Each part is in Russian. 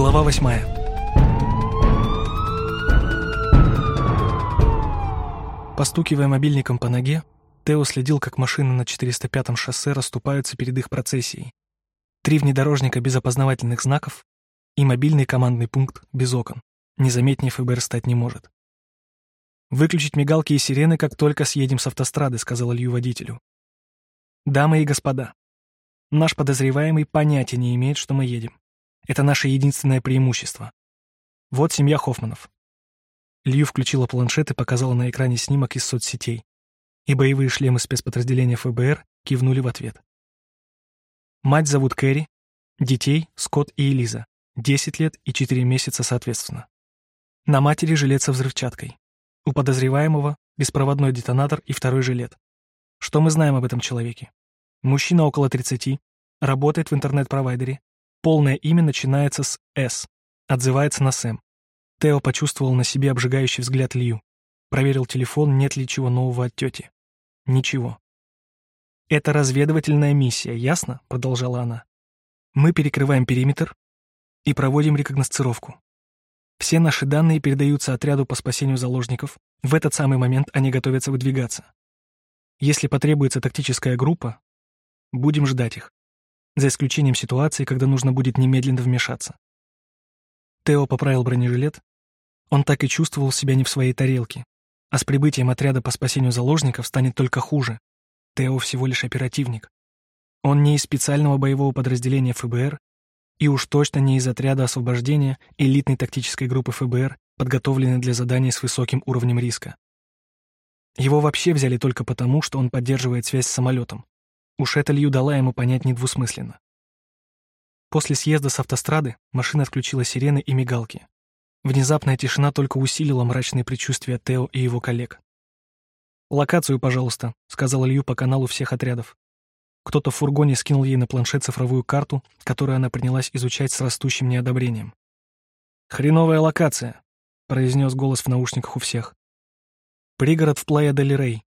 Глава восьмая. Постукивая мобильником по ноге, Тео следил, как машины на 405-м шоссе расступаются перед их процессией. Три внедорожника без опознавательных знаков и мобильный командный пункт без окон. Незаметнее ФБР стать не может. «Выключить мигалки и сирены, как только съедем с автострады», — сказал Илью водителю. «Дамы и господа, наш подозреваемый понятия не имеет, что мы едем. Это наше единственное преимущество. Вот семья Хоффманов». Лью включила планшет и показала на экране снимок из соцсетей. И боевые шлемы спецподразделения ФБР кивнули в ответ. Мать зовут Кэрри, детей — Скотт и Элиза, 10 лет и 4 месяца соответственно. На матери жилет со взрывчаткой. У подозреваемого беспроводной детонатор и второй жилет. Что мы знаем об этом человеке? Мужчина около 30, работает в интернет-провайдере. Полное имя начинается с «С», отзывается на Сэм. Тео почувствовал на себе обжигающий взгляд Лью. Проверил телефон, нет ли чего нового от тети. Ничего. «Это разведывательная миссия, ясно?» — продолжала она. «Мы перекрываем периметр и проводим рекогносцировку. Все наши данные передаются отряду по спасению заложников. В этот самый момент они готовятся выдвигаться. Если потребуется тактическая группа, будем ждать их. За исключением ситуации, когда нужно будет немедленно вмешаться. Тео поправил бронежилет. Он так и чувствовал себя не в своей тарелке. А с прибытием отряда по спасению заложников станет только хуже. Тео всего лишь оперативник. Он не из специального боевого подразделения ФБР и уж точно не из отряда освобождения элитной тактической группы ФБР, подготовленной для задания с высоким уровнем риска. Его вообще взяли только потому, что он поддерживает связь с самолетом. Уж это Лью дала ему понять недвусмысленно. После съезда с автострады машина отключила сирены и мигалки. Внезапная тишина только усилила мрачные предчувствия Тео и его коллег. «Локацию, пожалуйста», — сказал Лью по каналу всех отрядов. Кто-то в фургоне скинул ей на планшет цифровую карту, которую она принялась изучать с растущим неодобрением. «Хреновая локация», — произнес голос в наушниках у всех. «Пригород в Плая-дель-Рей,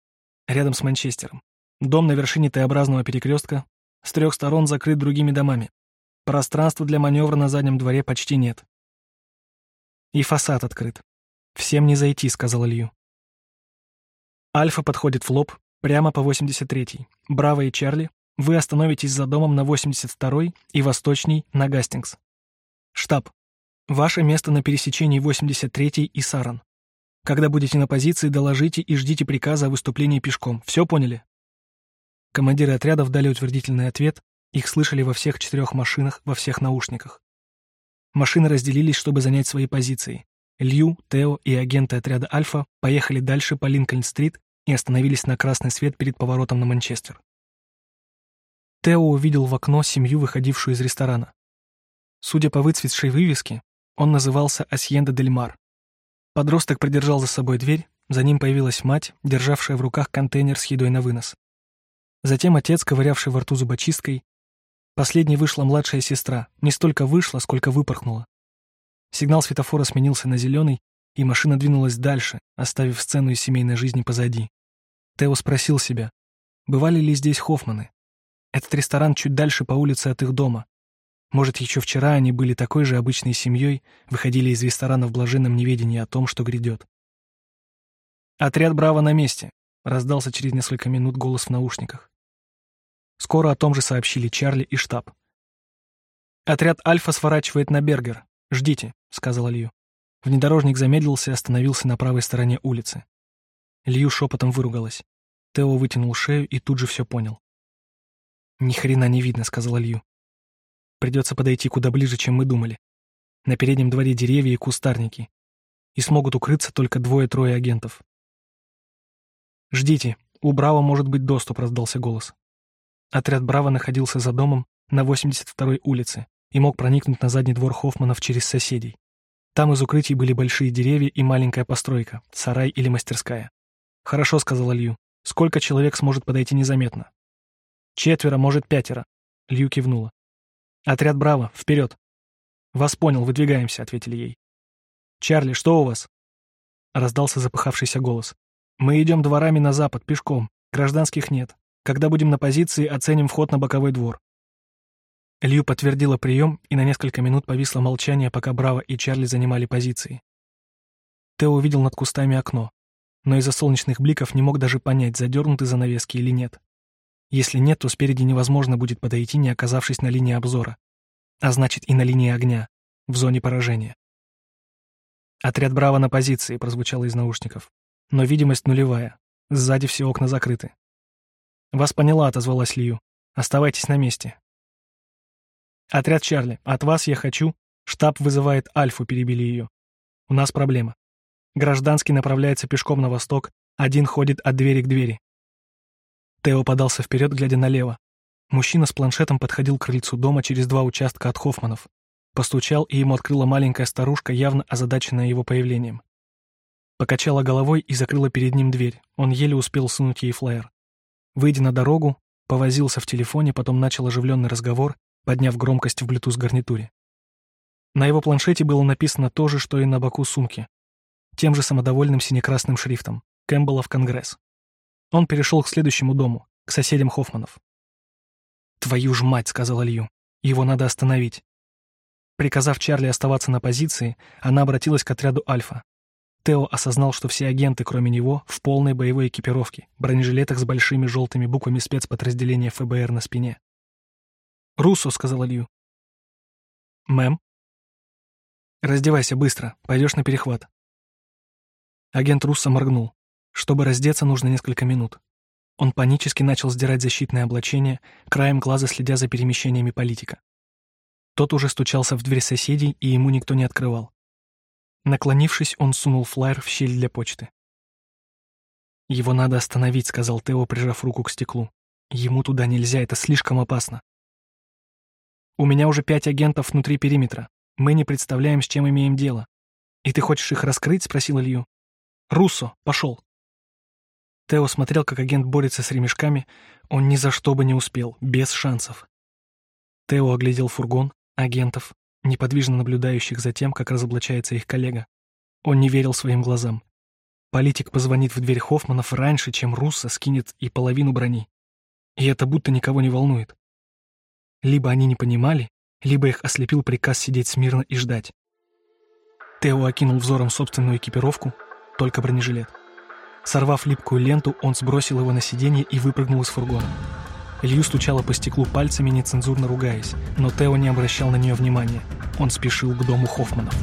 рядом с Манчестером. Дом на вершине Т-образного перекрестка, с трех сторон закрыт другими домами. Пространства для маневра на заднем дворе почти нет. И фасад открыт. Всем не зайти», — сказал Илью. Альфа подходит в лоб, прямо по 83-й. Браво и Чарли вы остановитесь за домом на 82-й и восточней на Гастингс. Штаб. Ваше место на пересечении 83-й и Саран. Когда будете на позиции, доложите и ждите приказа о выступлении пешком. Все поняли? Командиры отрядов дали утвердительный ответ, их слышали во всех четырех машинах, во всех наушниках. Машины разделились, чтобы занять свои позиции. Лью, Тео и агенты отряда «Альфа» поехали дальше по Линкольн-стрит и остановились на красный свет перед поворотом на Манчестер. Тео увидел в окно семью, выходившую из ресторана. Судя по выцветшей вывеске, он назывался Асьенда дель Мар. Подросток придержал за собой дверь, за ним появилась мать, державшая в руках контейнер с едой на вынос. Затем отец, ковырявший во рту зубочисткой. Последней вышла младшая сестра, не столько вышла, сколько выпорхнула. Сигнал светофора сменился на зеленый, и машина двинулась дальше, оставив сцену из семейной жизни позади. Тео спросил себя, бывали ли здесь Хоффманы, этот ресторан чуть дальше по улице от их дома. Может, еще вчера они были такой же обычной семьей, выходили из ресторана в блаженном неведении о том, что грядет. «Отряд «Браво» на месте», — раздался через несколько минут голос в наушниках. Скоро о том же сообщили Чарли и штаб. «Отряд «Альфа» сворачивает на Бергер. Ждите», — сказал Лью. Внедорожник замедлился и остановился на правой стороне улицы. Лью шепотом выругалась. Тео вытянул шею и тут же все понял. «Ни хрена не видно», — сказал Лью. «Придется подойти куда ближе, чем мы думали. На переднем дворе деревья и кустарники. И смогут укрыться только двое-трое агентов». «Ждите, у Браво может быть доступ», — раздался голос. Отряд Браво находился за домом на 82-й улице и мог проникнуть на задний двор Хоффманов через соседей. Там из укрытий были большие деревья и маленькая постройка, сарай или мастерская. «Хорошо», — сказал Лью. «Сколько человек сможет подойти незаметно?» Четверо, может, пятеро. Лью кивнула. Отряд Браво, вперед. Вас понял, выдвигаемся, ответили ей. Чарли, что у вас? Раздался запыхавшийся голос. Мы идем дворами на запад, пешком. Гражданских нет. Когда будем на позиции, оценим вход на боковой двор. Лью подтвердила прием, и на несколько минут повисло молчание, пока Браво и Чарли занимали позиции. Тео увидел над кустами окно, но из-за солнечных бликов не мог даже понять, задернуты занавески или нет. Если нет, то спереди невозможно будет подойти, не оказавшись на линии обзора. А значит, и на линии огня, в зоне поражения. «Отряд Браво на позиции», — прозвучало из наушников. «Но видимость нулевая. Сзади все окна закрыты». «Вас поняла», — отозвалась Лью. «Оставайтесь на месте. «Отряд Чарли, от вас я хочу...» «Штаб вызывает Альфу», — перебили ее. «У нас проблема. Гражданский направляется пешком на восток, один ходит от двери к двери». Тео подался вперед, глядя налево. Мужчина с планшетом подходил к крыльцу дома через два участка от Хоффманов. Постучал, и ему открыла маленькая старушка, явно озадаченная его появлением. Покачала головой и закрыла перед ним дверь. Он еле успел сунуть ей флаер. Выйдя на дорогу, повозился в телефоне, потом начал оживленный разговор, подняв громкость в Bluetooth-гарнитуре. На его планшете было написано то же, что и на боку сумки. Тем же самодовольным синекрасным шрифтом. Кэмпбеллов Конгресс. Он перешел к следующему дому, к соседям Хоффманов. «Твою ж мать», — сказал Илью. «Его надо остановить». Приказав Чарли оставаться на позиции, она обратилась к отряду «Альфа». Тео осознал, что все агенты, кроме него, в полной боевой экипировке, бронежилетах с большими желтыми буквами спецподразделения ФБР на спине. «Руссо», — сказал Илью. «Мэм?» «Раздевайся быстро, пойдешь на перехват». Агент Руссо моргнул. Чтобы раздеться, нужно несколько минут. Он панически начал сдирать защитное облачение, краем глаза следя за перемещениями политика. Тот уже стучался в дверь соседей, и ему никто не открывал. Наклонившись, он сунул флаер в щель для почты. «Его надо остановить», — сказал Тео, прижав руку к стеклу. «Ему туда нельзя, это слишком опасно». У меня уже пять агентов внутри периметра. Мы не представляем, с чем имеем дело. И ты хочешь их раскрыть?» — спросил Илью. «Руссо, пошел!» Тео смотрел, как агент борется с ремешками. Он ни за что бы не успел, без шансов. Тео оглядел фургон, агентов, неподвижно наблюдающих за тем, как разоблачается их коллега. Он не верил своим глазам. Политик позвонит в дверь Хоффманов раньше, чем Руссо скинет и половину брони. И это будто никого не волнует. Либо они не понимали, либо их ослепил приказ сидеть смирно и ждать. Тео окинул взором собственную экипировку, только бронежилет. Сорвав липкую ленту, он сбросил его на сиденье и выпрыгнул из фургона. Илью стучала по стеклу пальцами, нецензурно ругаясь, но Тео не обращал на нее внимания. Он спешил к дому Хоффманов.